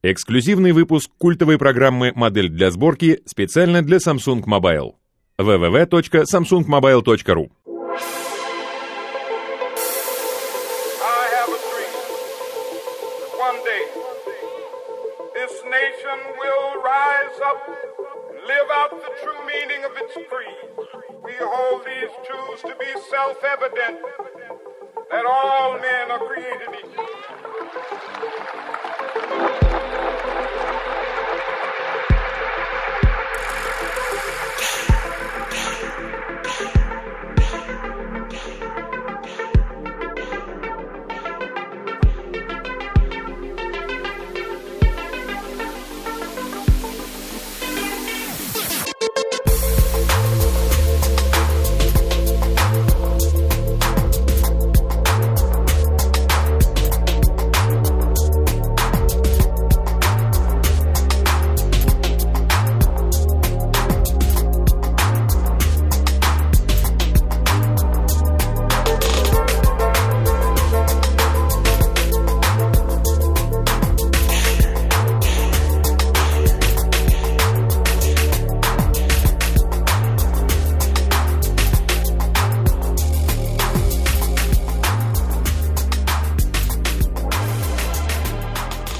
Эксклюзивный выпуск культовой программы «Модель для сборки» специально для Samsung Mobile. www.samsungmobile.ru live out the true meaning of its creed. We hold these truths to be self-evident that all men are created equal.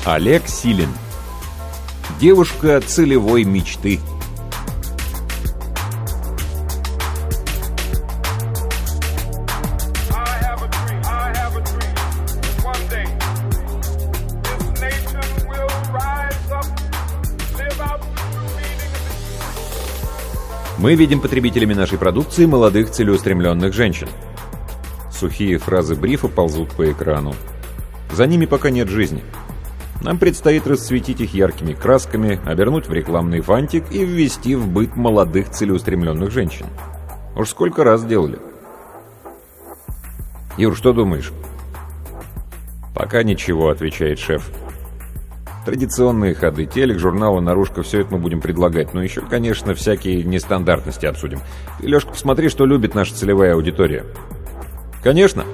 The true meaning of its Мы видим потребителями нашей продукции молодых целеустремленных женщин. Сухие фразы брифа ползут по экрану. За ними пока нет жизни. Нам предстоит расцветить их яркими красками, обернуть в рекламный фантик и ввести в быт молодых целеустремленных женщин. Уж сколько раз делали. «Юр, что думаешь?» «Пока ничего», — отвечает шеф. Традиционные ходы, телек, журналы, наружка, все это мы будем предлагать. Но еще, конечно, всякие нестандартности обсудим. Лешка, посмотри, что любит наша целевая аудитория. Конечно.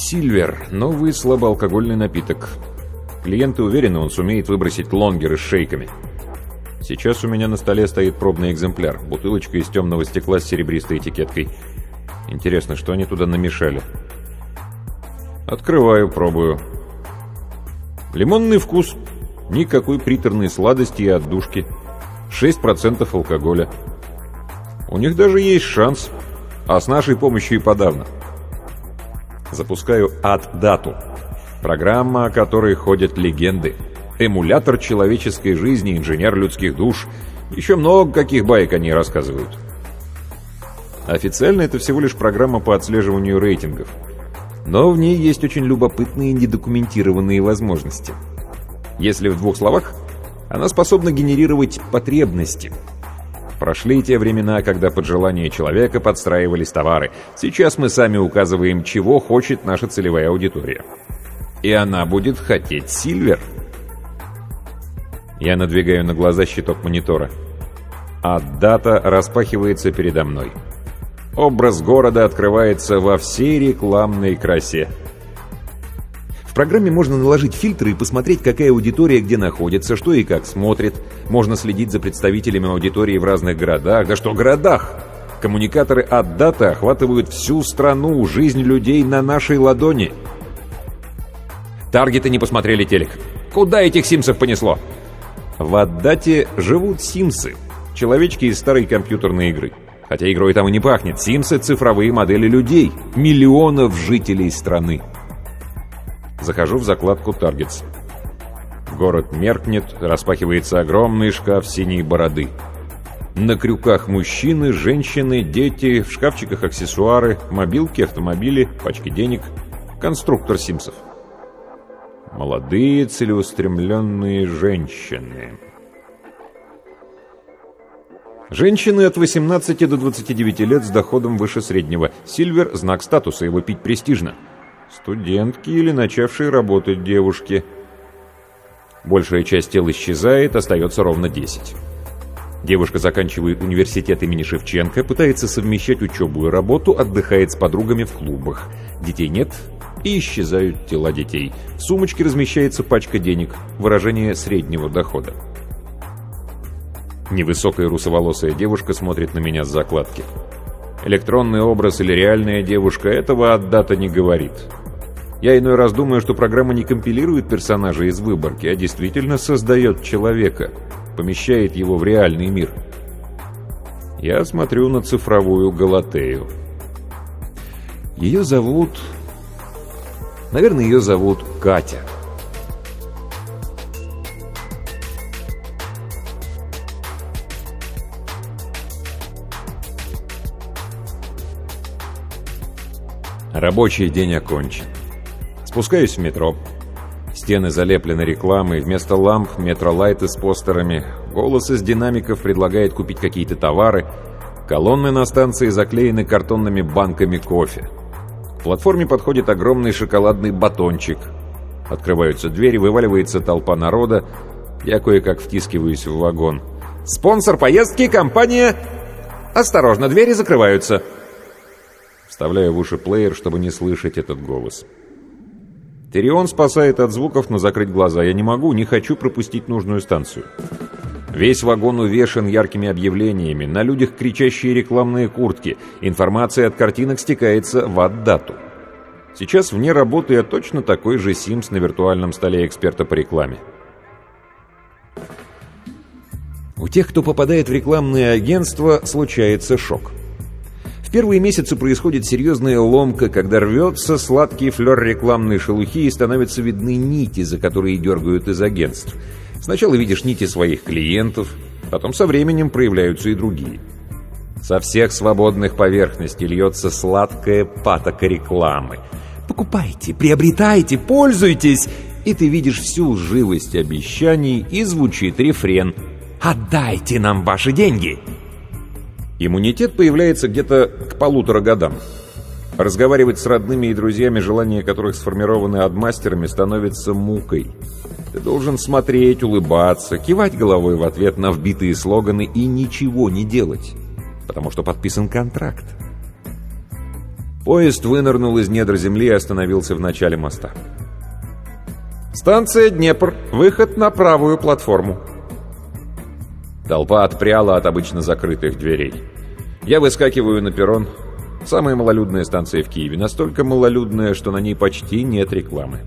Сильвер – новый слабоалкогольный напиток. Клиенты уверены, он сумеет выбросить лонгеры с шейками. Сейчас у меня на столе стоит пробный экземпляр. Бутылочка из темного стекла с серебристой этикеткой. Интересно, что они туда намешали? Открываю, пробую. Лимонный вкус. Никакой приторной сладости и отдушки. 6% алкоголя. У них даже есть шанс. А с нашей помощью и подавно. Запускаю ад-дату. Программа, о которой ходят легенды. Эмулятор человеческой жизни, инженер людских душ. Еще много каких баек они рассказывают. Официально это всего лишь программа по отслеживанию рейтингов. Но в ней есть очень любопытные недокументированные возможности. Если в двух словах, она способна генерировать потребности. Прошли те времена, когда под желание человека подстраивались товары. Сейчас мы сами указываем, чего хочет наша целевая аудитория. И она будет хотеть Сильвер. Я надвигаю на глаза щиток монитора. А дата распахивается передо мной. Образ города открывается во всей рекламной красе. Программе можно наложить фильтры и посмотреть, какая аудитория где находится, что и как смотрит. Можно следить за представителями аудитории в разных городах. Да что городах! Коммуникаторы от даты охватывают всю страну, жизнь людей на нашей ладони. Таргеты не посмотрели телек. Куда этих симсов понесло? В Аддате живут симсы, человечки из старой компьютерной игры. Хотя игрой там и не пахнет. Симсы — цифровые модели людей, миллионов жителей страны. Захожу в закладку «Таргетс». Город меркнет, распахивается огромный шкаф синей бороды. На крюках мужчины, женщины, дети, в шкафчиках аксессуары, мобилки, автомобили, пачки денег, конструктор Симсов. Молодые, целеустремленные женщины. Женщины от 18 до 29 лет с доходом выше среднего. Сильвер – знак статуса, его пить престижно. Студентки или начавшие работать девушки. Большая часть тел исчезает, остается ровно 10. Девушка заканчивает университет имени Шевченко, пытается совмещать учебу и работу, отдыхает с подругами в клубах. Детей нет, и исчезают тела детей. В сумочке размещается пачка денег, выражение среднего дохода. Невысокая русоволосая девушка смотрит на меня с закладки. Электронный образ или реальная девушка этого от дата не говорит. Я иной раз думаю, что программа не компилирует персонажа из выборки, а действительно создает человека, помещает его в реальный мир. Я смотрю на цифровую Галатею. Ее зовут... Наверное, ее зовут Катя. Рабочий день окончен. Спускаюсь в метро. Стены залеплены рекламой, вместо ламп метролайты с постерами. Голос из динамиков предлагает купить какие-то товары. Колонны на станции заклеены картонными банками кофе. К платформе подходит огромный шоколадный батончик. Открываются двери, вываливается толпа народа. Я кое-как втискиваюсь в вагон. «Спонсор поездки — компания...» «Осторожно, двери закрываются!» Вставляю в уши плеер, чтобы не слышать этот голос. Терион спасает от звуков, но закрыть глаза я не могу, не хочу пропустить нужную станцию. Весь вагон увешан яркими объявлениями, на людях кричащие рекламные куртки, информация от картинок стекается в отдату. Сейчас вне работы я точно такой же Симс на виртуальном столе эксперта по рекламе. У тех, кто попадает в рекламные агентства, случается шок. В первые месяцы происходит серьезная ломка, когда рвется сладкий флер рекламной шелухи и становятся видны нити, за которые дергают из агентств. Сначала видишь нити своих клиентов, потом со временем проявляются и другие. Со всех свободных поверхностей льется сладкая патока рекламы. Покупайте, приобретайте, пользуйтесь, и ты видишь всю живость обещаний, и звучит рефрен «Отдайте нам ваши деньги!» Иммунитет появляется где-то к полутора годам. Разговаривать с родными и друзьями, желания которых сформированы адмастерами, становится мукой. Ты должен смотреть, улыбаться, кивать головой в ответ на вбитые слоганы и ничего не делать, потому что подписан контракт. Поезд вынырнул из недр земли и остановился в начале моста. «Станция Днепр. Выход на правую платформу». Толпа отпряла от обычно закрытых дверей. Я выскакиваю на перрон. Самая малолюдная станция в Киеве. Настолько малолюдная, что на ней почти нет рекламы.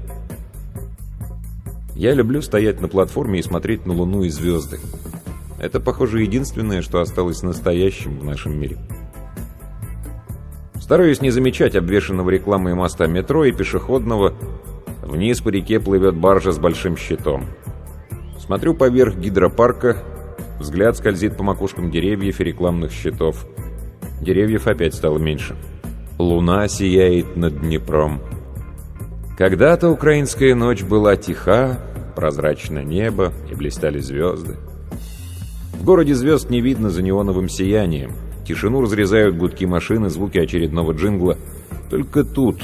Я люблю стоять на платформе и смотреть на Луну и звезды. Это, похоже, единственное, что осталось настоящим в нашем мире. Стараюсь не замечать обвешанного рекламой моста метро и пешеходного. Вниз по реке плывет баржа с большим щитом. Смотрю поверх гидропарка, Взгляд скользит по макушкам деревьев и рекламных щитов. Деревьев опять стало меньше. Луна сияет над Днепром. Когда-то украинская ночь была тиха, прозрачно небо и блистали звезды. В городе звезд не видно за неоновым сиянием. Тишину разрезают гудки машины, звуки очередного джингла. Только тут,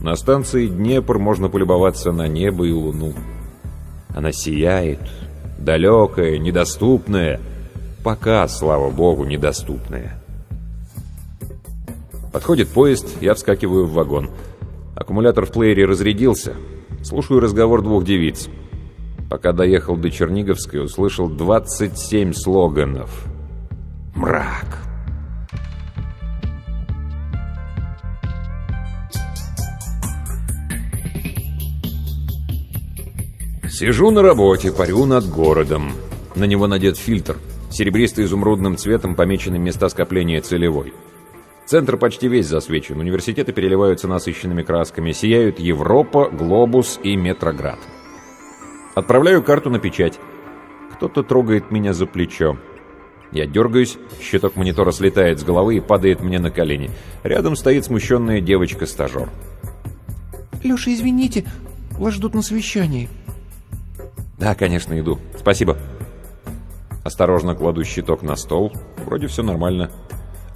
на станции Днепр, можно полюбоваться на небо и луну. Она сияет, далекое, недоступное, пока, слава богу, недоступное. Подходит поезд, я вскакиваю в вагон. Аккумулятор в плеере разрядился. Слушаю разговор двух девиц. Пока доехал до Черниговской, услышал 27 слоганов. Мрак. Сижу на работе, парю над городом. На него надет фильтр, серебристо-изумрудным цветом помечены места скопления целевой. Центр почти весь засвечен, университеты переливаются насыщенными красками, сияют Европа, Глобус и Метроград. Отправляю карту на печать. Кто-то трогает меня за плечо. Я дергаюсь, щиток монитора слетает с головы и падает мне на колени. Рядом стоит смущенная девочка-стажер. «Леша, извините, вас ждут на совещании». «Да, конечно, иду. Спасибо». Осторожно кладу щиток на стол. Вроде все нормально.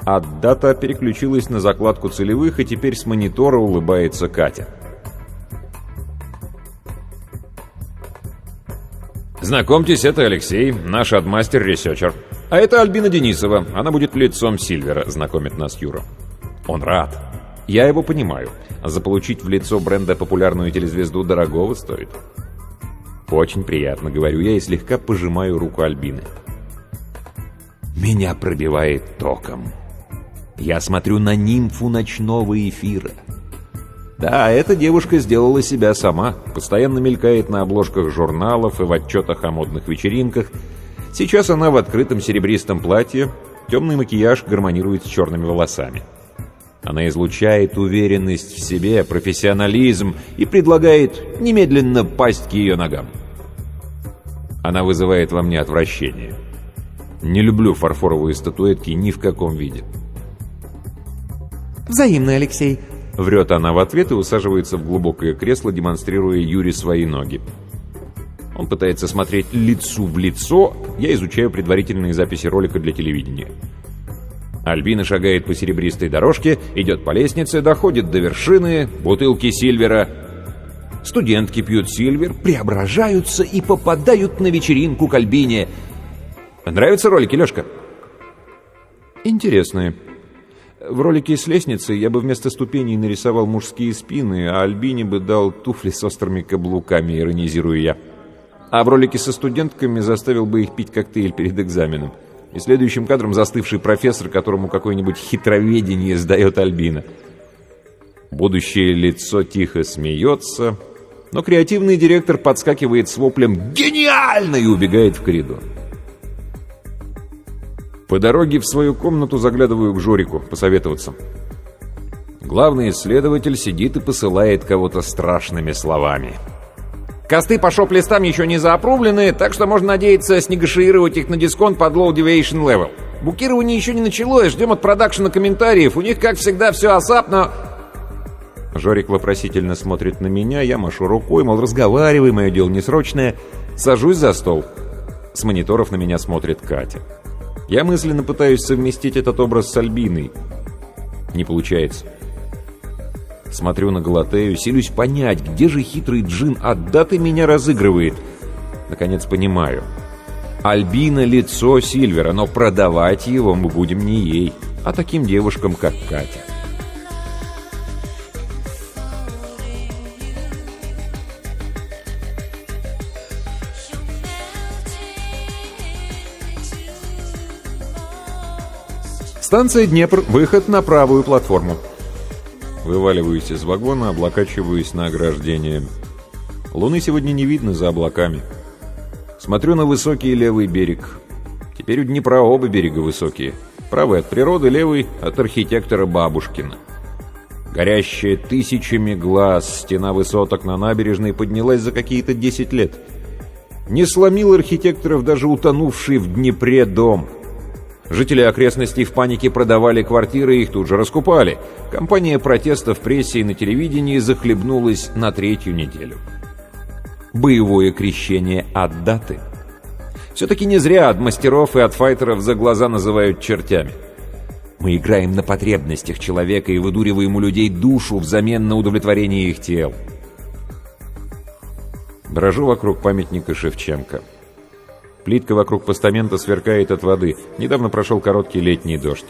А дата переключилась на закладку целевых, и теперь с монитора улыбается Катя. «Знакомьтесь, это Алексей, наш адмастер-ресерчер». А это Альбина Денисова. Она будет лицом Сильвера, знакомит нас Юра. Он рад. Я его понимаю. Заполучить в лицо бренда популярную телезвезду дорогого стоит. Очень приятно, говорю я и слегка пожимаю руку Альбины. Меня пробивает током. Я смотрю на нимфу ночного эфира. Да, эта девушка сделала себя сама. Постоянно мелькает на обложках журналов и в отчетах о модных вечеринках. Сейчас она в открытом серебристом платье. Темный макияж гармонирует с черными волосами. Она излучает уверенность в себе, профессионализм и предлагает немедленно пасть к ее ногам. Она вызывает во мне отвращение. Не люблю фарфоровые статуэтки ни в каком виде. «Взаимно, Алексей», — врет она в ответ и усаживается в глубокое кресло, демонстрируя Юре свои ноги. Он пытается смотреть лицу в лицо, я изучаю предварительные записи ролика для телевидения. Альбина шагает по серебристой дорожке, идет по лестнице, доходит до вершины, бутылки Сильвера. Студентки пьют Сильвер, преображаются и попадают на вечеринку к Альбине. Нравятся ролики, Лешка? Интересные. В ролике с лестницы я бы вместо ступеней нарисовал мужские спины, а Альбине бы дал туфли с острыми каблуками, иронизирую я. А в ролике со студентками заставил бы их пить коктейль перед экзаменом. И следующим кадром застывший профессор, которому какое-нибудь хитроведение сдает Альбина. Будущее лицо тихо смеется, но креативный директор подскакивает с воплем «Гениально!» и убегает в коридор. По дороге в свою комнату заглядываю к Жорику посоветоваться. Главный исследователь сидит и посылает кого-то страшными словами. Косты по шоп-листам еще не заопрублены, так что можно надеяться снегошиировать их на дисконт под low deviation level. Букирование еще не началось, ждем от продакшена комментариев. У них, как всегда, все осап, но... Жорик вопросительно смотрит на меня, я машу рукой, мол, разговаривай, мое дело несрочное. Сажусь за стол. С мониторов на меня смотрит Катя. Я мысленно пытаюсь совместить этот образ с Альбиной. Не получается. Смотрю на Галатею, силюсь понять, где же хитрый джин от даты меня разыгрывает. Наконец понимаю. Альбина — лицо Сильвера, но продавать его мы будем не ей, а таким девушкам, как Катя. Станция Днепр, выход на правую платформу. Вываливаюсь из вагона, облокачиваюсь на ограждение. Луны сегодня не видно за облаками. Смотрю на высокий левый берег. Теперь у Днепра оба берега высокие. Правый от природы, левый от архитектора Бабушкина. Горящая тысячами глаз стена высоток на набережной поднялась за какие-то 10 лет. Не сломил архитекторов даже утонувший в Днепре дом — Жители окрестностей в панике продавали квартиры и их тут же раскупали. Компания протеста в прессе и на телевидении захлебнулась на третью неделю. Боевое крещение от даты. Все-таки не зря от мастеров и от файтеров за глаза называют чертями. Мы играем на потребностях человека и выдуриваем у людей душу взамен на удовлетворение их тел. Брожу вокруг памятника Шевченко. Плитка вокруг постамента сверкает от воды. Недавно прошел короткий летний дождь.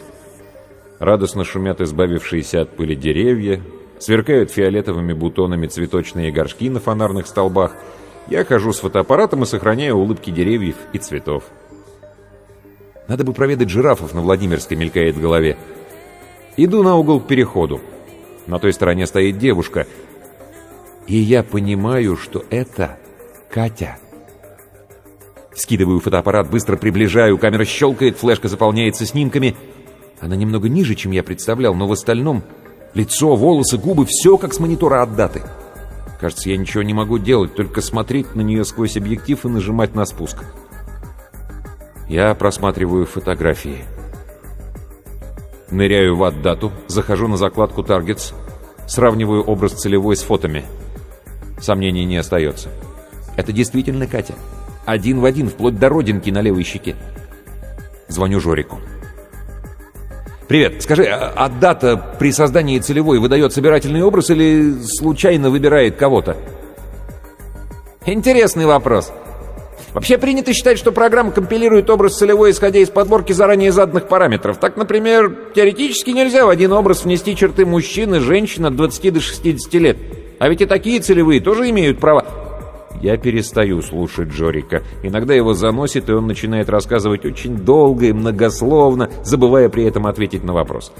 Радостно шумят избавившиеся от пыли деревья, сверкают фиолетовыми бутонами цветочные горшки на фонарных столбах. Я хожу с фотоаппаратом и сохраняю улыбки деревьев и цветов. Надо бы проведать жирафов на Владимирской, мелькает в голове. Иду на угол к переходу. На той стороне стоит девушка. И я понимаю, что это Катя. Скидываю фотоаппарат, быстро приближаю, камера щелкает, флешка заполняется снимками. Она немного ниже, чем я представлял, но в остальном лицо, волосы, губы, все как с монитора от даты. Кажется, я ничего не могу делать, только смотреть на нее сквозь объектив и нажимать на спуск. Я просматриваю фотографии. Ныряю в дату, захожу на закладку Targets, сравниваю образ целевой с фотами. Сомнений не остается. Это действительно Катя. Один в один, вплоть до родинки на левой щеке. Звоню Жорику. «Привет, скажи, а, а дата при создании целевой выдает собирательный образ или случайно выбирает кого-то?» «Интересный вопрос. Вообще принято считать, что программа компилирует образ целевой, исходя из подборки заранее заданных параметров. Так, например, теоретически нельзя в один образ внести черты мужчины, женщины от 20 до 60 лет. А ведь и такие целевые тоже имеют право... Я перестаю слушать Джорика. Иногда его заносит, и он начинает рассказывать очень долго и многословно, забывая при этом ответить на вопрос.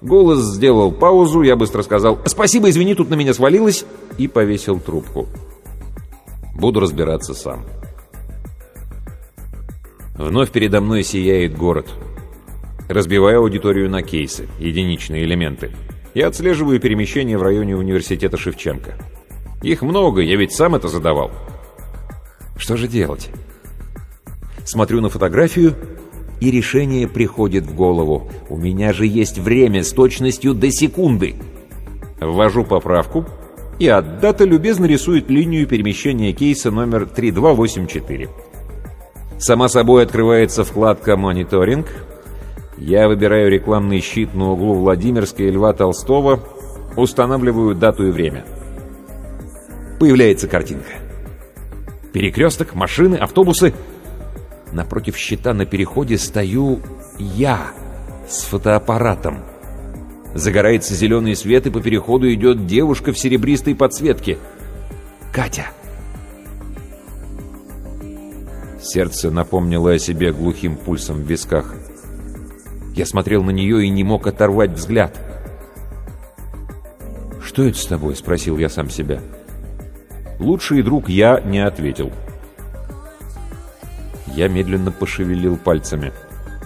Голос сделал паузу, я быстро сказал «Спасибо, извини, тут на меня свалилось» и повесил трубку. Буду разбираться сам. Вновь передо мной сияет город. Разбиваю аудиторию на кейсы, единичные элементы. Я отслеживаю перемещения в районе университета Шевченко. Их много, я ведь сам это задавал. Что же делать? Смотрю на фотографию, и решение приходит в голову. У меня же есть время с точностью до секунды. Ввожу поправку, и Аддата любезно рисует линию перемещения кейса номер 3284. Сама собой открывается вкладка «Мониторинг». Я выбираю рекламный щит на углу Владимирской и Льва Толстого, устанавливаю дату и время. Появляется картинка. Перекресток, машины, автобусы. Напротив щита на переходе стою я с фотоаппаратом. Загорается зеленый свет, и по переходу идет девушка в серебристой подсветке. Катя. Сердце напомнило о себе глухим пульсом в висках. Я смотрел на нее и не мог оторвать взгляд. «Что это с тобой?» — спросил я сам себя. Лучший друг я не ответил. Я медленно пошевелил пальцами.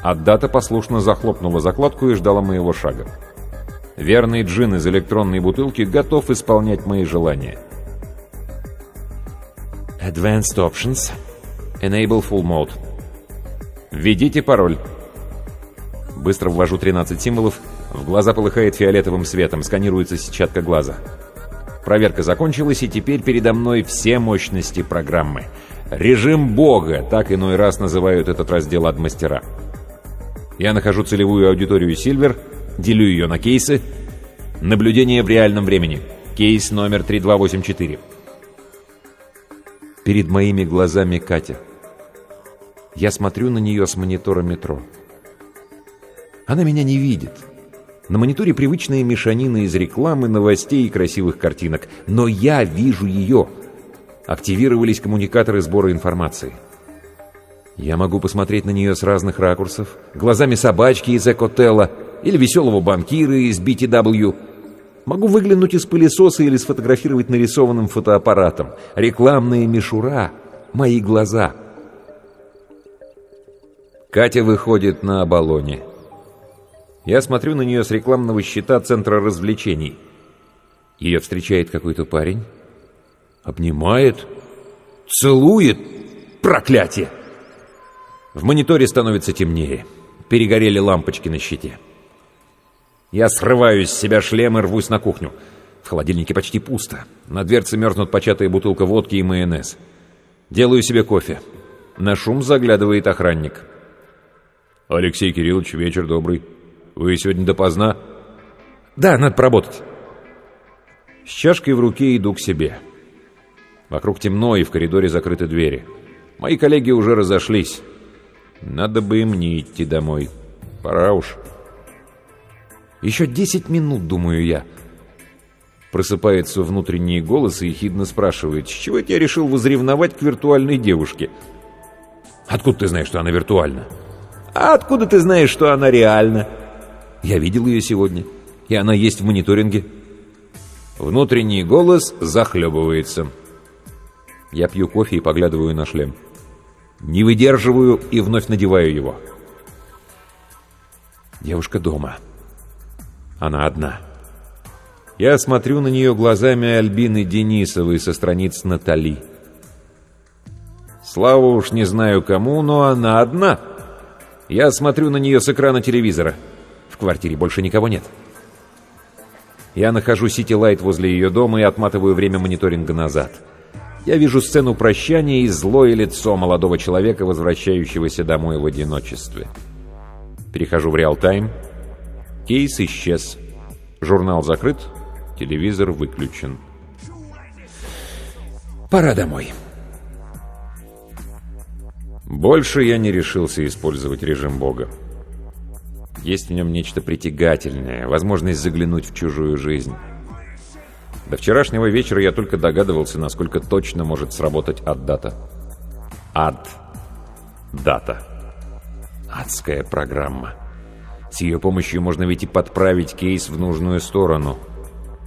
Аддата послушно захлопнула закладку и ждала моего шага. Верный джин из электронной бутылки готов исполнять мои желания. Advanced Options — Enable Full Mode. Введите пароль. Быстро ввожу 13 символов. В глаза полыхает фиолетовым светом, сканируется сетчатка глаза. Проверка закончилась, и теперь передо мной все мощности программы. Режим Бога, так иной раз называют этот раздел от мастера. Я нахожу целевую аудиторию Silver, делю ее на кейсы. Наблюдение в реальном времени. Кейс номер 3284. Перед моими глазами Катя. Я смотрю на нее с монитора метро. Она меня не видит. На мониторе привычная мешанина из рекламы, новостей и красивых картинок. Но я вижу ее. Активировались коммуникаторы сбора информации. Я могу посмотреть на нее с разных ракурсов. Глазами собачки из Экотелла или веселого банкира из BTW. Могу выглянуть из пылесоса или сфотографировать нарисованным фотоаппаратом. Рекламная мишура — мои глаза. Катя выходит на оболоне. Я смотрю на нее с рекламного щита Центра развлечений. Ее встречает какой-то парень. Обнимает. Целует. Проклятие! В мониторе становится темнее. Перегорели лампочки на щите. Я срываю с себя шлем и рвусь на кухню. В холодильнике почти пусто. На дверце мерзнут початая бутылка водки и майонез. Делаю себе кофе. На шум заглядывает охранник. «Алексей Кириллович, вечер добрый. Вы сегодня допоздна?» «Да, надо поработать». С чашкой в руке иду к себе. Вокруг темно, и в коридоре закрыты двери. Мои коллеги уже разошлись. Надо бы им не идти домой. Пора уж. Еще десять минут, думаю я. Просыпается внутренний голос и ехидно спрашивает, с чего я решил возревновать к виртуальной девушке? Откуда ты знаешь, что она виртуальна? А откуда ты знаешь, что она реальна? Я видел ее сегодня, и она есть в мониторинге. Внутренний голос захлебывается. Я пью кофе и поглядываю на шлем. Не выдерживаю и вновь надеваю его. Девушка дома. Она одна. Я смотрю на нее глазами Альбины Денисовой со страниц Натали. Слава уж не знаю кому, но она одна. Я смотрю на нее с экрана телевизора. В квартире больше никого нет. Я нахожу Сити Лайт возле ее дома и отматываю время мониторинга назад. Я вижу сцену прощания и злое лицо молодого человека, возвращающегося домой в одиночестве. Перехожу в реал-тайм. Кейс исчез. Журнал закрыт, телевизор выключен. Пора домой. Больше я не решился использовать режим Бога. Есть в нем нечто притягательное, возможность заглянуть в чужую жизнь. До вчерашнего вечера я только догадывался, насколько точно может сработать ад-дата. Ад-дата. Адская программа. С ее помощью можно ведь и подправить кейс в нужную сторону.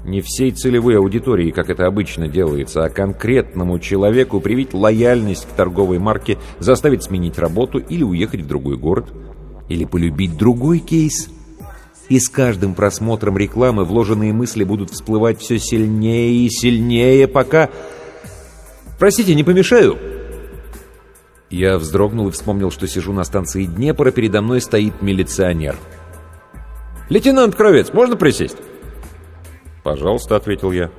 Не всей целевой аудитории, как это обычно делается, а конкретному человеку привить лояльность к торговой марке, заставить сменить работу или уехать в другой город, или полюбить другой кейс – и с каждым просмотром рекламы вложенные мысли будут всплывать все сильнее и сильнее, пока... «Простите, не помешаю?» Я вздрогнул и вспомнил, что сижу на станции Днепр, а передо мной стоит милиционер. «Лейтенант Кровец, можно присесть?» «Пожалуйста», — ответил я.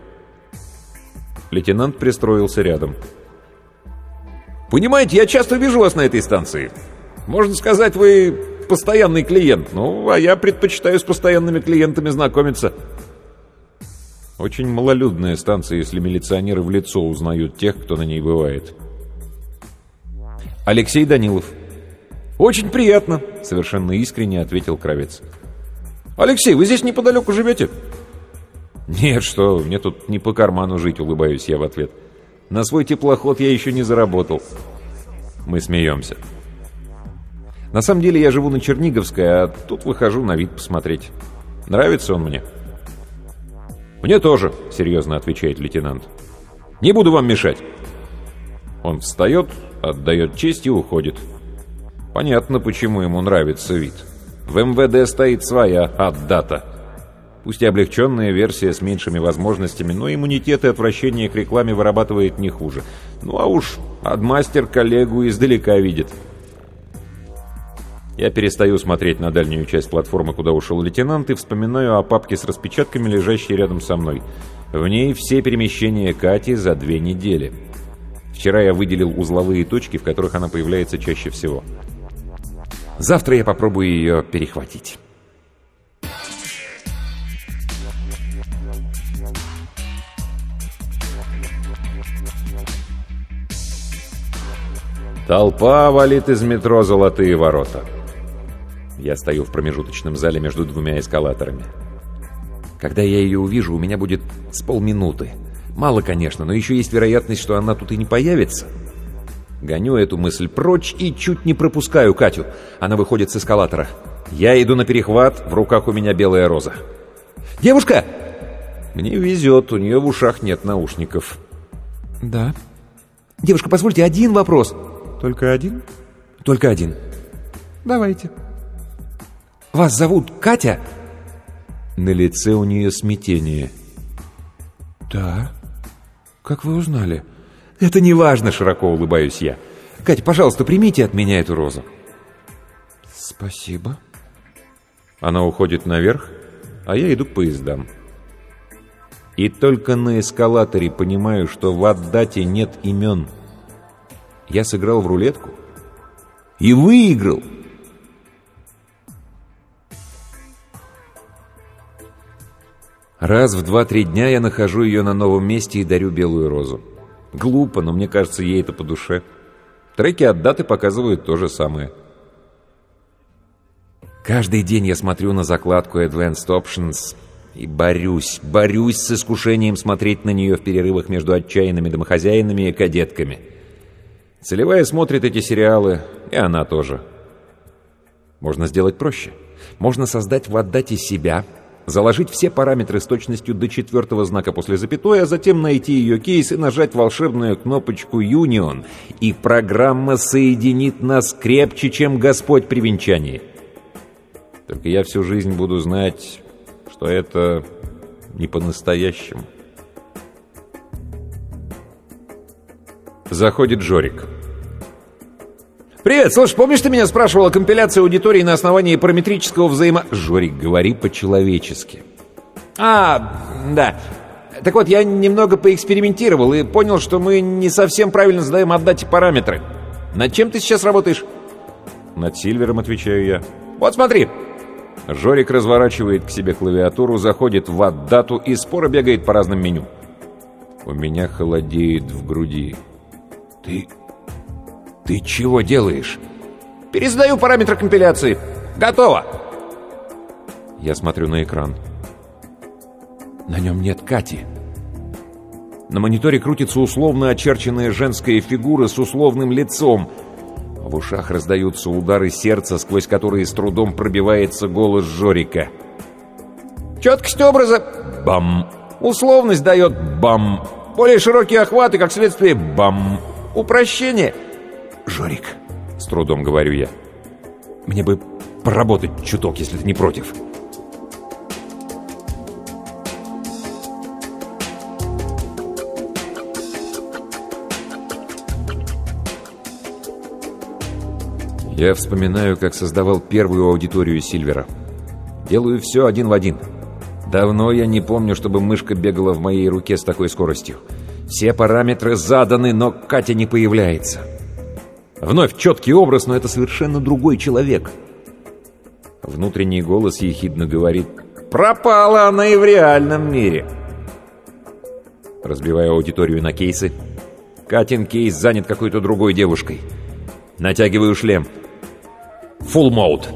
Лейтенант пристроился рядом. «Понимаете, я часто вижу вас на этой станции. Можно сказать, вы постоянный клиент. Ну, а я предпочитаю с постоянными клиентами знакомиться. Очень малолюдная станция, если милиционеры в лицо узнают тех, кто на ней бывает. Алексей Данилов. «Очень приятно», — совершенно искренне ответил Кравец. «Алексей, вы здесь неподалеку живете?» «Нет, что, мне тут не по карману жить», — улыбаюсь я в ответ. «На свой теплоход я еще не заработал». Мы смеемся. На самом деле я живу на Черниговской, а тут выхожу на вид посмотреть. Нравится он мне?» «Мне тоже», — серьезно отвечает лейтенант. «Не буду вам мешать». Он встает, отдает честь и уходит. Понятно, почему ему нравится вид. В МВД стоит своя отдата. Пусть и облегченная версия с меньшими возможностями, но иммунитет и отвращение к рекламе вырабатывает не хуже. Ну а уж адмастер коллегу издалека видит. Я перестаю смотреть на дальнюю часть платформы, куда ушел лейтенант, и вспоминаю о папке с распечатками, лежащей рядом со мной. В ней все перемещения Кати за две недели. Вчера я выделил узловые точки, в которых она появляется чаще всего. Завтра я попробую ее перехватить. Толпа валит из метро «Золотые ворота». Я стою в промежуточном зале между двумя эскалаторами. Когда я ее увижу, у меня будет с полминуты. Мало, конечно, но еще есть вероятность, что она тут и не появится. Гоню эту мысль прочь и чуть не пропускаю Катю. Она выходит с эскалатора. Я иду на перехват, в руках у меня белая роза. «Девушка!» Мне везет, у нее в ушах нет наушников. «Да». «Девушка, позвольте, один вопрос». «Только один?» «Только один». «Давайте». Вас зовут Катя?» На лице у нее смятение. «Да? Как вы узнали?» «Это не важно», — широко улыбаюсь я. «Катя, пожалуйста, примите от меня эту розу». «Спасибо». Она уходит наверх, а я иду к поездам. И только на эскалаторе понимаю, что в Аддате нет имен. Я сыграл в рулетку и выиграл. Раз в два-три дня я нахожу ее на новом месте и дарю белую розу. Глупо, но мне кажется, ей это по душе. Треки от даты показывают то же самое. Каждый день я смотрю на закладку Advanced Options и борюсь, борюсь с искушением смотреть на нее в перерывах между отчаянными домохозяинами и кадетками. Целевая смотрит эти сериалы, и она тоже. Можно сделать проще. Можно создать в отдате себя — заложить все параметры с точностью до четвертого знака после запятой, а затем найти ее кейс и нажать волшебную кнопочку «Union», и программа соединит нас крепче, чем Господь при венчании. Только я всю жизнь буду знать, что это не по-настоящему. Заходит Жорик. «Привет, слушай, помнишь, ты меня спрашивал о компиляции аудитории на основании параметрического взаимо...» «Жорик, говори по-человечески». «А, да. Так вот, я немного поэкспериментировал и понял, что мы не совсем правильно задаем отдать параметры. Над чем ты сейчас работаешь?» «Над Сильвером», — отвечаю я. «Вот смотри». Жорик разворачивает к себе клавиатуру, заходит в отдату и споро бегает по разным меню. У меня холодеет в груди. «Ты «Ты чего делаешь?» «Пересдаю параметры компиляции. Готово!» Я смотрю на экран. На нем нет Кати. На мониторе крутится условно очерченная женская фигура с условным лицом. В ушах раздаются удары сердца, сквозь которые с трудом пробивается голос Жорика. «Четкость образа Бам! Условность дает бам. Более широкие охваты, как следствие бам. Упрощение. Жорик, с трудом говорю я. Мне бы поработать чуток, если ты не против. Я вспоминаю, как создавал первую аудиторию Сильвера. Делаю все один в один. Давно я не помню, чтобы мышка бегала в моей руке с такой скоростью. Все параметры заданы, но Катя не появляется. Вновь четкий образ, но это совершенно другой человек. Внутренний голос ехидно говорит «Пропала она и в реальном мире!» Разбиваю аудиторию на кейсы. Катин кейс занят какой-то другой девушкой. Натягиваю шлем. Full mode.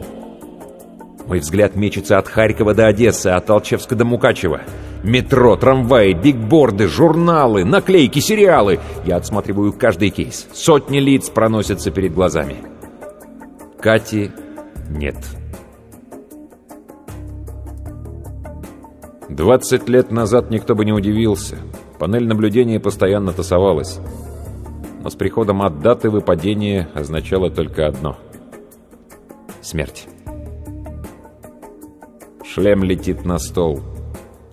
Мой взгляд мечется от Харькова до Одессы, от Алчевска до Мукачева. Метро, трамваи, бигборды, журналы, наклейки, сериалы. Я отсматриваю каждый кейс. Сотни лиц проносятся перед глазами. Кати нет. 20 лет назад никто бы не удивился. Панель наблюдения постоянно тасовалась. Но с приходом от даты выпадения означало только одно — смерть. Шлем летит на стол.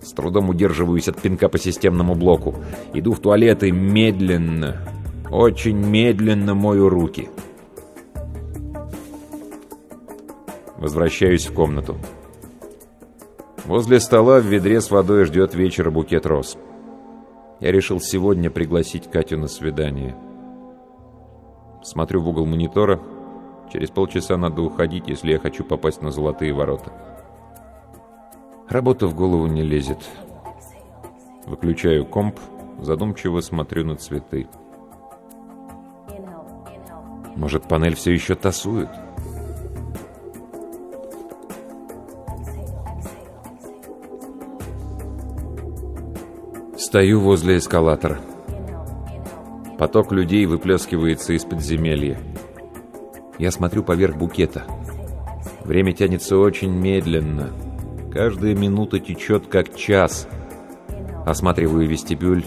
С трудом удерживаюсь от пинка по системному блоку. Иду в туалет и медленно, очень медленно мою руки. Возвращаюсь в комнату. Возле стола в ведре с водой ждет вечер букет роз. Я решил сегодня пригласить Катю на свидание. Смотрю в угол монитора. Через полчаса надо уходить, если я хочу попасть на золотые ворота. Работа в голову не лезет. Выключаю комп, задумчиво смотрю на цветы. Может, панель все еще тасует? Стою возле эскалатора. Поток людей выплескивается из подземелья. Я смотрю поверх букета. Время тянется очень медленно. Каждая минута течет как час. Осматриваю вестибюль.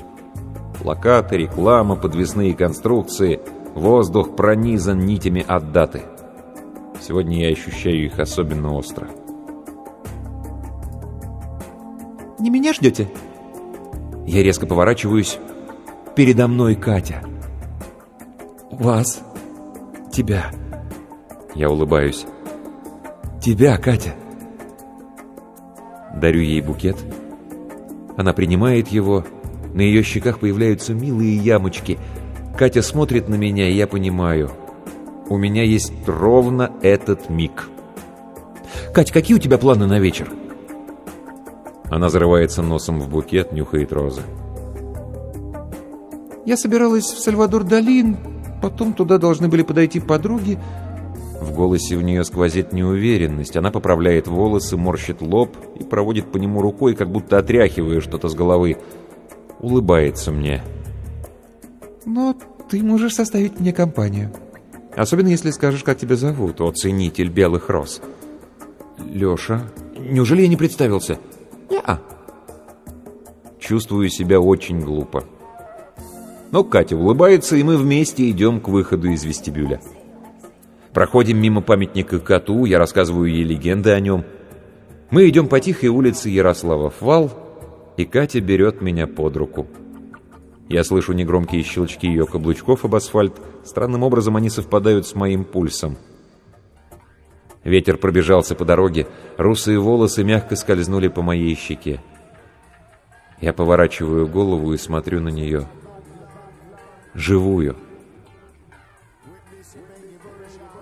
Плакаты, реклама, подвесные конструкции. Воздух пронизан нитями от даты. Сегодня я ощущаю их особенно остро. Не меня ждете? Я резко поворачиваюсь. Передо мной Катя. Вас. Тебя. Я улыбаюсь. Тебя, Катя. Дарю ей букет. Она принимает его. На ее щеках появляются милые ямочки. Катя смотрит на меня, и я понимаю. У меня есть ровно этот миг. «Кать, какие у тебя планы на вечер?» Она зарывается носом в букет, нюхает розы. Я собиралась в Сальвадор-Долин, потом туда должны были подойти подруги. В голосе у нее сквозит неуверенность. Она поправляет волосы, морщит лоб и проводит по нему рукой, как будто отряхивая что-то с головы. Улыбается мне. Но ты можешь составить мне компанию. Особенно, если скажешь, как тебя зовут, о ценитель белых роз. Леша, неужели я не представился? Не-а. Чувствую себя очень глупо. Но Катя улыбается, и мы вместе идем к выходу из вестибюля. Проходим мимо памятника коту, я рассказываю ей легенды о нем. Мы идем по тихой улице Ярослава-Вал, и Катя берет меня под руку. Я слышу негромкие щелчки ее каблучков об асфальт. Странным образом они совпадают с моим пульсом. Ветер пробежался по дороге, русые волосы мягко скользнули по моей щеке. Я поворачиваю голову и смотрю на нее. Живую.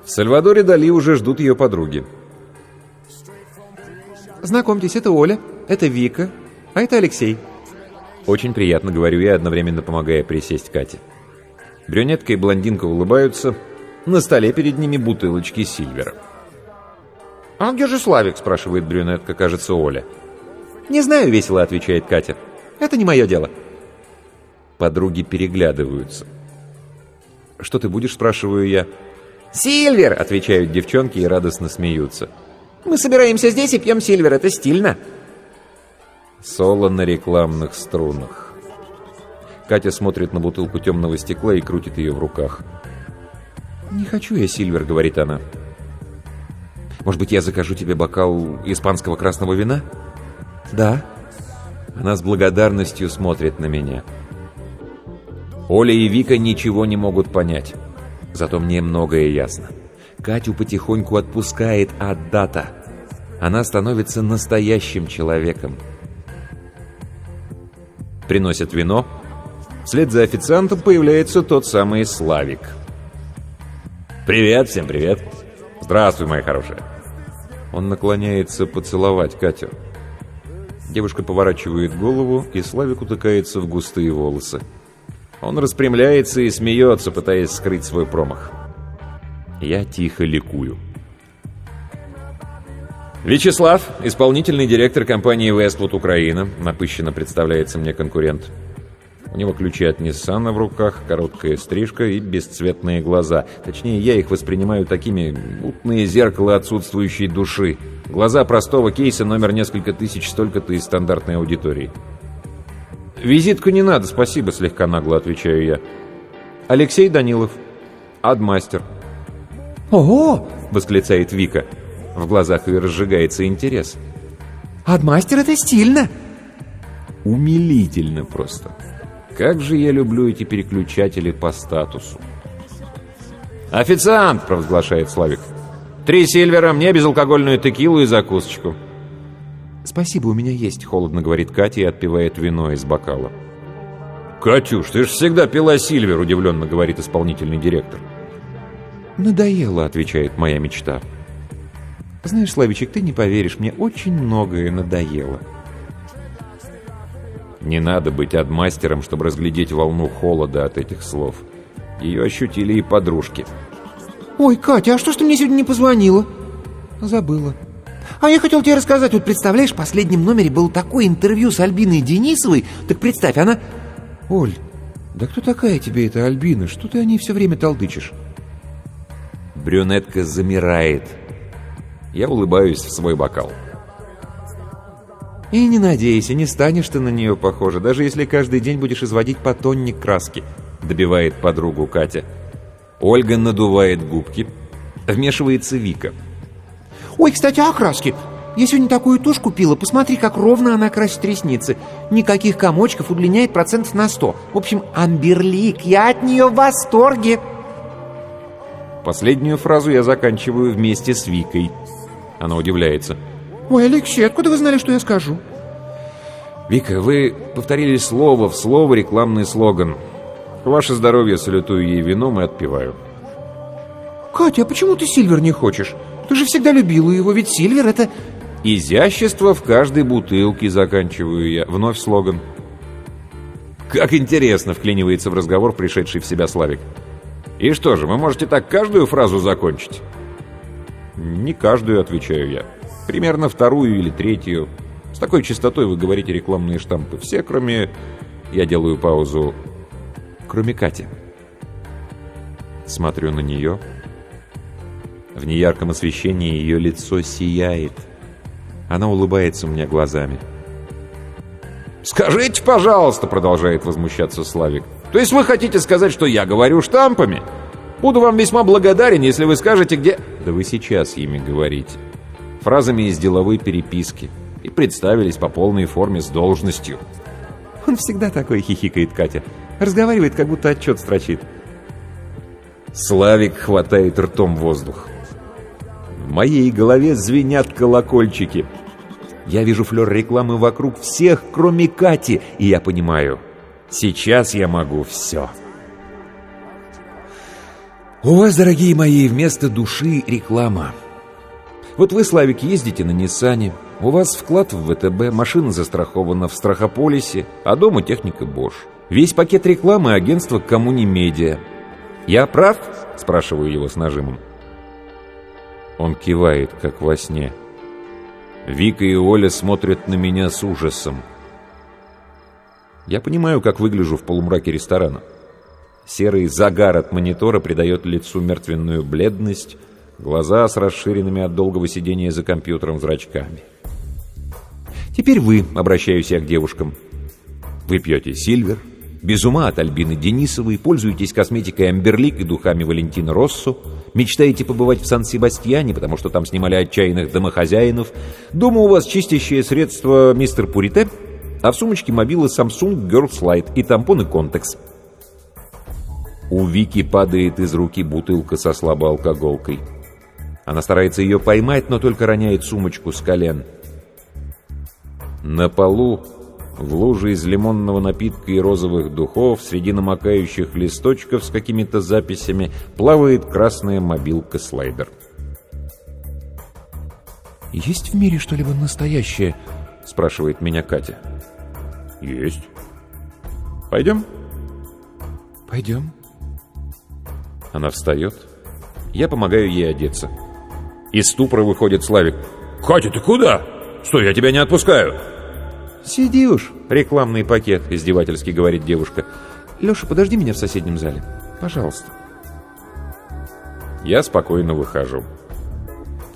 В Сальвадоре Дали уже ждут ее подруги. Знакомьтесь, это Оля, это Вика, а это Алексей. Очень приятно, говорю я, одновременно помогая присесть Кате. Брюнетка и блондинка улыбаются. На столе перед ними бутылочки Сильвера. «А где же Славик?» — спрашивает брюнетка, кажется, Оля. «Не знаю», — весело отвечает Катя. «Это не мое дело». Подруги переглядываются. «Что ты будешь?» — спрашиваю я. «Сильвер!» — отвечают девчонки и радостно смеются. «Мы собираемся здесь и пьем Сильвер, это стильно!» Соло на рекламных струнах. Катя смотрит на бутылку темного стекла и крутит ее в руках. «Не хочу я Сильвер», — говорит она. «Может быть, я закажу тебе бокал испанского красного вина?» «Да». Она с благодарностью смотрит на меня. Оля и Вика ничего не могут понять. Зато мне многое ясно. Катю потихоньку отпускает от дата. Она становится настоящим человеком. Приносят вино. Вслед за официантом появляется тот самый Славик. «Привет, всем привет!» «Здравствуй, моя хорошая!» Он наклоняется поцеловать Катю. Девушка поворачивает голову, и Славик утыкается в густые волосы. Он распрямляется и смеется, пытаясь скрыть свой промах. Я тихо ликую. Вячеслав, исполнительный директор компании Westwood Украина, напыщенно представляется мне конкурент. У него ключи от Ниссана в руках, короткая стрижка и бесцветные глаза. Точнее, я их воспринимаю такими мутные зеркала отсутствующей души. Глаза простого кейса номер несколько тысяч столько-то из стандартной аудитории. «Визитку не надо, спасибо», — слегка нагло отвечаю я. «Алексей Данилов, адмастер». «Ого!» — восклицает Вика. В глазах ее разжигается интерес. «Адмастер — это стильно!» Умилительно просто. Как же я люблю эти переключатели по статусу. «Официант!» — провозглашает Славик. «Три сильвера, мне безалкогольную текилу и закусочку». «Спасибо, у меня есть», — холодно говорит Катя и отпивает вино из бокала. «Катюш, ты же всегда пила Сильвер», — удивленно говорит исполнительный директор. «Надоело», — отвечает моя мечта. «Знаешь, Славичек, ты не поверишь, мне очень многое надоело». Не надо быть адмастером, чтобы разглядеть волну холода от этих слов. Ее ощутили и подружки. «Ой, Катя, а что ж ты мне сегодня не позвонила?» «Забыла». А я хотел тебе рассказать, вот представляешь, в последнем номере было такое интервью с Альбиной Денисовой, так представь, она... Оль, да кто такая тебе эта Альбина? Что ты о ней все время толдычишь? Брюнетка замирает. Я улыбаюсь в свой бокал. И не надейся, не станешь ты на нее похожа, даже если каждый день будешь изводить по тонне краски, добивает подругу Катя. Ольга надувает губки. Вмешивается Вика. Ой, кстати, о окраске. Я сегодня такую тушь купила. Посмотри, как ровно она красит ресницы. Никаких комочков, удлиняет процентов на сто. В общем, амберлик. Я от нее в восторге. Последнюю фразу я заканчиваю вместе с Викой. Она удивляется. Ой, Алексей, откуда вы знали, что я скажу? Вика, вы повторили слово в слово рекламный слоган. Ваше здоровье, салютую ей вином и отпиваю. Катя, а почему ты Сильвер не хочешь? Ты же всегда любила его, ведь Сильвер — это... Изящество в каждой бутылке, заканчиваю я. Вновь слоган. Как интересно, вклинивается в разговор пришедший в себя Славик. И что же, вы можете так каждую фразу закончить? Не каждую, отвечаю я. Примерно вторую или третью. С такой частотой вы говорите рекламные штампы. Все, кроме... Я делаю паузу. Кроме Кати. Смотрю на нее. В неярком освещении ее лицо сияет. Она улыбается мне глазами. «Скажите, пожалуйста», — продолжает возмущаться Славик. «То есть вы хотите сказать, что я говорю штампами? Буду вам весьма благодарен, если вы скажете, где...» «Да вы сейчас ими говорите. Фразами из деловой переписки. И представились по полной форме с должностью». «Он всегда такой», — хихикает Катя. «Разговаривает, как будто отчет строчит». Славик хватает ртом воздух. В моей голове звенят колокольчики. Я вижу флер рекламы вокруг всех, кроме Кати, и я понимаю, сейчас я могу все. У вас, дорогие мои, вместо души реклама. Вот вы, Славик, ездите на Ниссане, у вас вклад в ВТБ, машина застрахована в страхополисе, а дома техника Bosch. Весь пакет рекламы агентства «Коммуни Медиа». «Я прав?» — спрашиваю его с нажимом. Он кивает, как во сне. Вика и Оля смотрят на меня с ужасом. Я понимаю, как выгляжу в полумраке ресторана. Серый загар от монитора придает лицу мертвенную бледность, глаза с расширенными от долгого сидения за компьютером зрачками. «Теперь вы», — обращаюсь я к девушкам. «Вы пьете сильвер, без ума от Альбины Денисовой, пользуетесь косметикой Амберлик и духами Валентина Россу, мечтаете побывать в Сан-Себастьяне, потому что там снимали отчаянных домохозяинов, дома у вас чистящее средство мистер Пурите, а в сумочке мобилы Samsung Girls Light и тампоны Contex. У Вики падает из руки бутылка со слабоалкоголкой. Она старается ее поймать, но только роняет сумочку с колен. На полу в луже из лимонного напитка и розовых духов среди намокающих листочков с какими-то записями плавает красная мобилка-слайдер. «Есть в мире что-либо настоящее?» — спрашивает меня Катя. «Есть. Пойдем?» «Пойдем». Она встает. Я помогаю ей одеться. Из ступора выходит Славик. «Катя, ты куда? Стой, я тебя не отпускаю!» «Сиди уж, рекламный пакет», — издевательски говорит девушка. «Леша, подожди меня в соседнем зале. Пожалуйста». Я спокойно выхожу.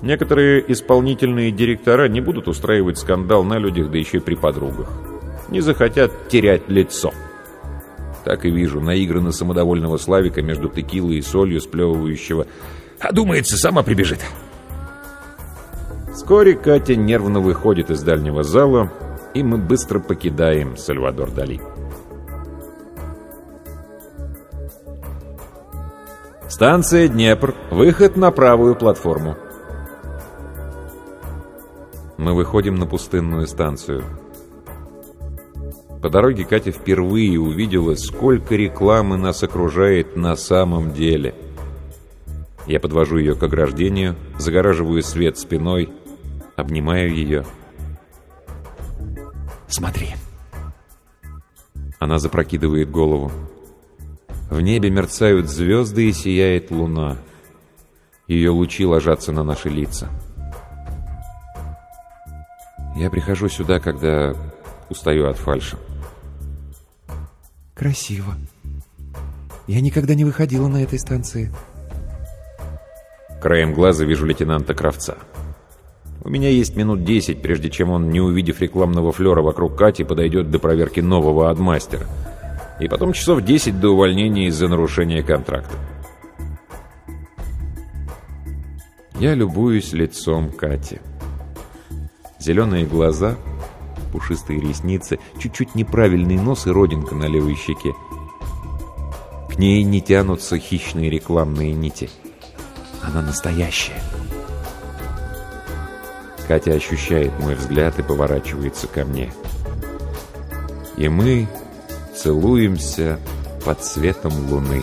Некоторые исполнительные директора не будут устраивать скандал на людях, да еще и при подругах. Не захотят терять лицо. Так и вижу наигранно самодовольного Славика между текилой и солью сплевывающего. А думается, сама прибежит. Вскоре Катя нервно выходит из дальнего зала, и мы быстро покидаем Сальвадор Дали. Станция Днепр. Выход на правую платформу. Мы выходим на пустынную станцию. По дороге Катя впервые увидела, сколько рекламы нас окружает на самом деле. Я подвожу ее к ограждению, загораживаю свет спиной, обнимаю ее – Смотри. Она запрокидывает голову. В небе мерцают звезды и сияет луна. Ее лучи ложатся на наши лица. Я прихожу сюда, когда устаю от фальши. Красиво. Я никогда не выходила на этой станции. Краем глаза вижу лейтенанта Кравца. У меня есть минут десять, прежде чем он, не увидев рекламного флера вокруг Кати, подойдет до проверки нового адмастера. И потом часов десять до увольнения из-за нарушения контракта. Я любуюсь лицом Кати. Зеленые глаза, пушистые ресницы, чуть-чуть неправильный нос и родинка на левой щеке. К ней не тянутся хищные рекламные нити. Она настоящая. Катя ощущает мой взгляд и поворачивается ко мне. И мы целуемся под светом луны.